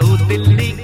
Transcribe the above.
तू दिल्ली